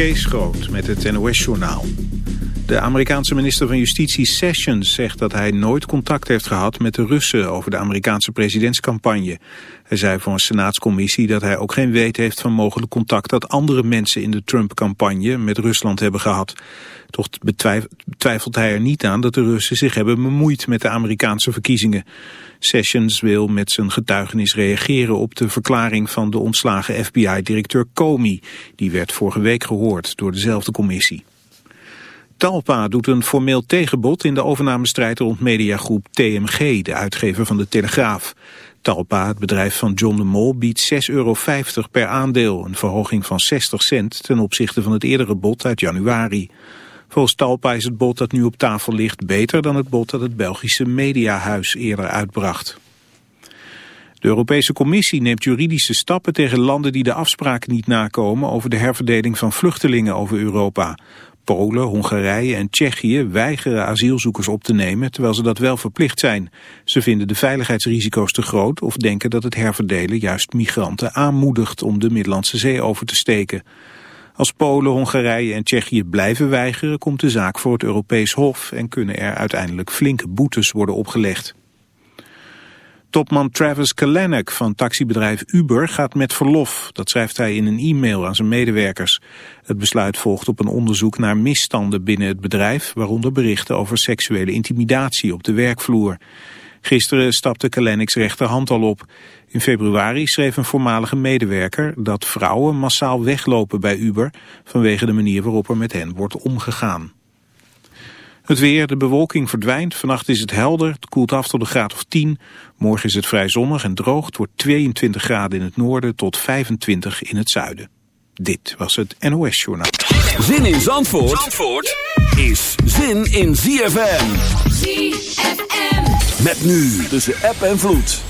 Kees Groot met het NOS-journaal. De Amerikaanse minister van Justitie Sessions zegt dat hij nooit contact heeft gehad met de Russen over de Amerikaanse presidentscampagne. Hij zei voor een senaatscommissie dat hij ook geen weet heeft van mogelijk contact dat andere mensen in de Trump-campagne met Rusland hebben gehad. Toch betwijfelt hij er niet aan dat de Russen zich hebben bemoeid met de Amerikaanse verkiezingen. Sessions wil met zijn getuigenis reageren op de verklaring van de ontslagen FBI-directeur Comey. Die werd vorige week gehoord door dezelfde commissie. Talpa doet een formeel tegenbod in de overnamestrijd rond mediagroep TMG, de uitgever van de Telegraaf. Talpa, het bedrijf van John de Mol, biedt 6,50 euro per aandeel, een verhoging van 60 cent ten opzichte van het eerdere bod uit januari. Volgens Talpa is het bod dat nu op tafel ligt beter dan het bod dat het Belgische Mediahuis eerder uitbracht. De Europese Commissie neemt juridische stappen tegen landen die de afspraken niet nakomen over de herverdeling van vluchtelingen over Europa. Polen, Hongarije en Tsjechië weigeren asielzoekers op te nemen, terwijl ze dat wel verplicht zijn. Ze vinden de veiligheidsrisico's te groot of denken dat het herverdelen juist migranten aanmoedigt om de Middellandse Zee over te steken. Als Polen, Hongarije en Tsjechië blijven weigeren, komt de zaak voor het Europees Hof en kunnen er uiteindelijk flinke boetes worden opgelegd. Topman Travis Kalanick van taxibedrijf Uber gaat met verlof. Dat schrijft hij in een e-mail aan zijn medewerkers. Het besluit volgt op een onderzoek naar misstanden binnen het bedrijf... waaronder berichten over seksuele intimidatie op de werkvloer. Gisteren stapte Kalanick's rechterhand al op. In februari schreef een voormalige medewerker dat vrouwen massaal weglopen bij Uber... vanwege de manier waarop er met hen wordt omgegaan. Het weer, de bewolking verdwijnt. Vannacht is het helder. Het koelt af tot een graad of 10. Morgen is het vrij zonnig en droog. Het wordt 22 graden in het noorden tot 25 in het zuiden. Dit was het NOS Journaal. Zin in Zandvoort, Zandvoort is zin in ZFM. ZFM. Met nu tussen app en vloed.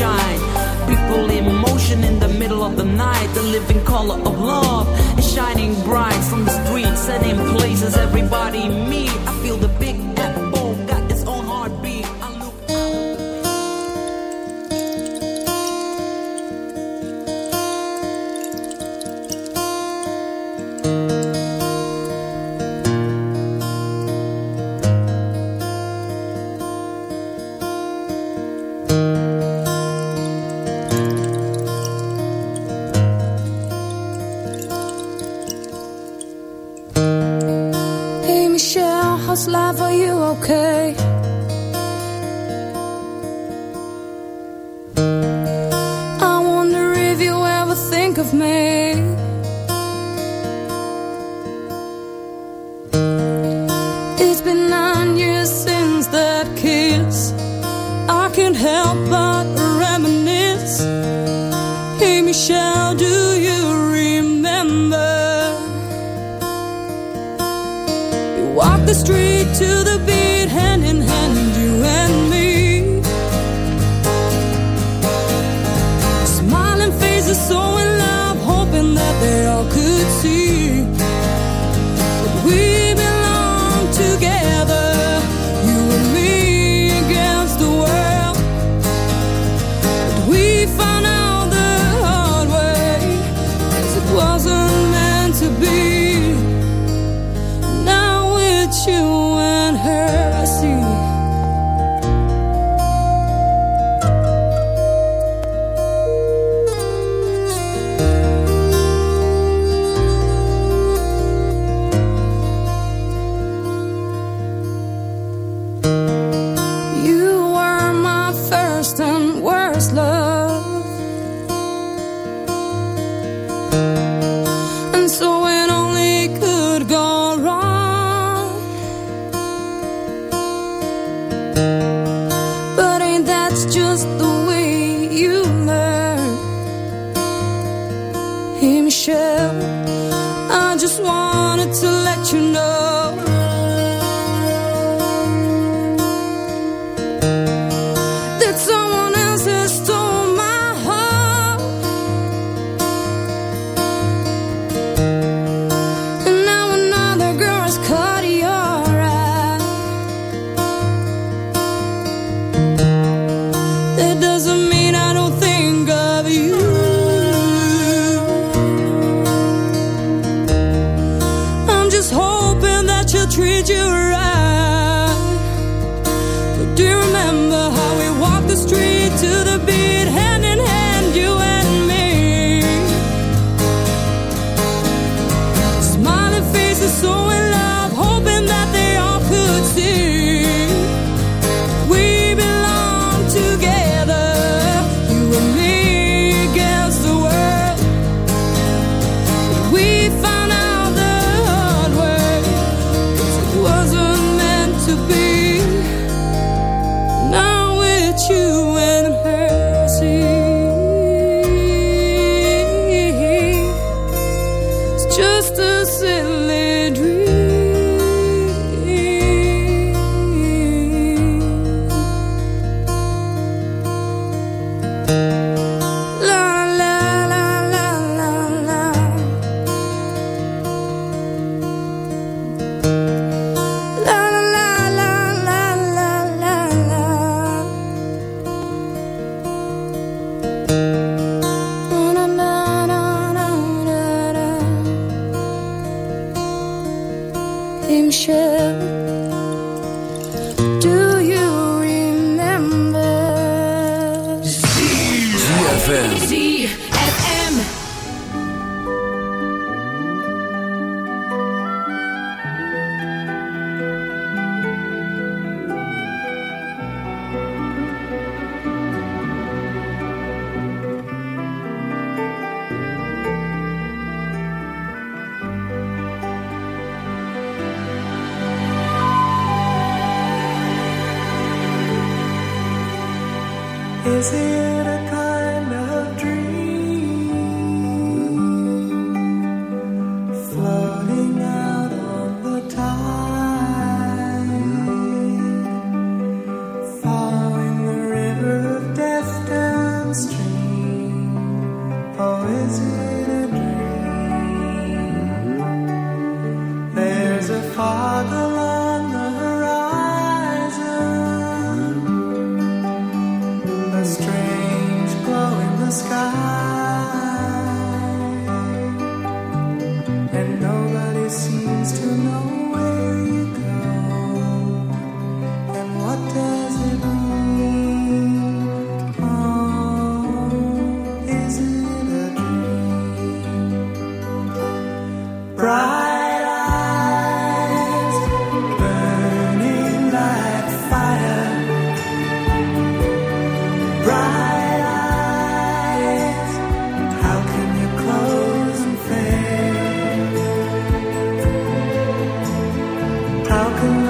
shine. People in motion in the middle of the night, the living color of love is shining bright from the streets and in places everybody meets. How can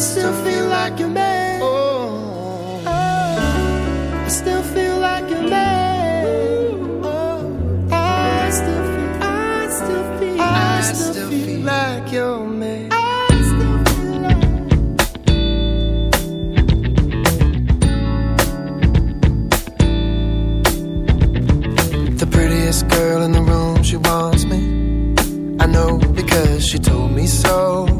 Oh. I still feel like a man. I still feel like a man. I still feel, I still feel, I still feel like your man. The prettiest girl in the room, she wants me. I know because she told me so.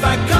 That I was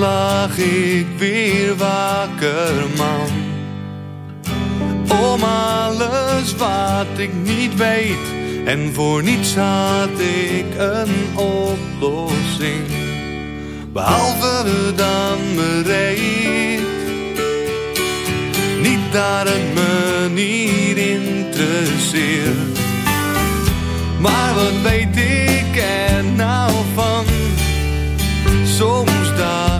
Lag ik weer wakker, man. Om alles wat ik niet weet. En voor niets had ik een oplossing. Behalve dan bereid. Niet het me niet interesseert. Maar wat weet ik er nou van? Soms ik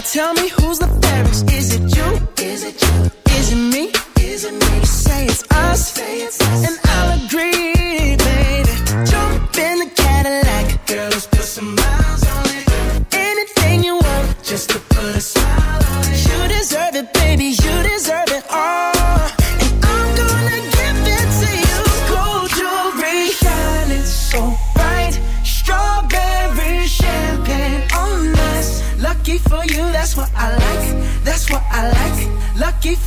Now tell me who's the fairest.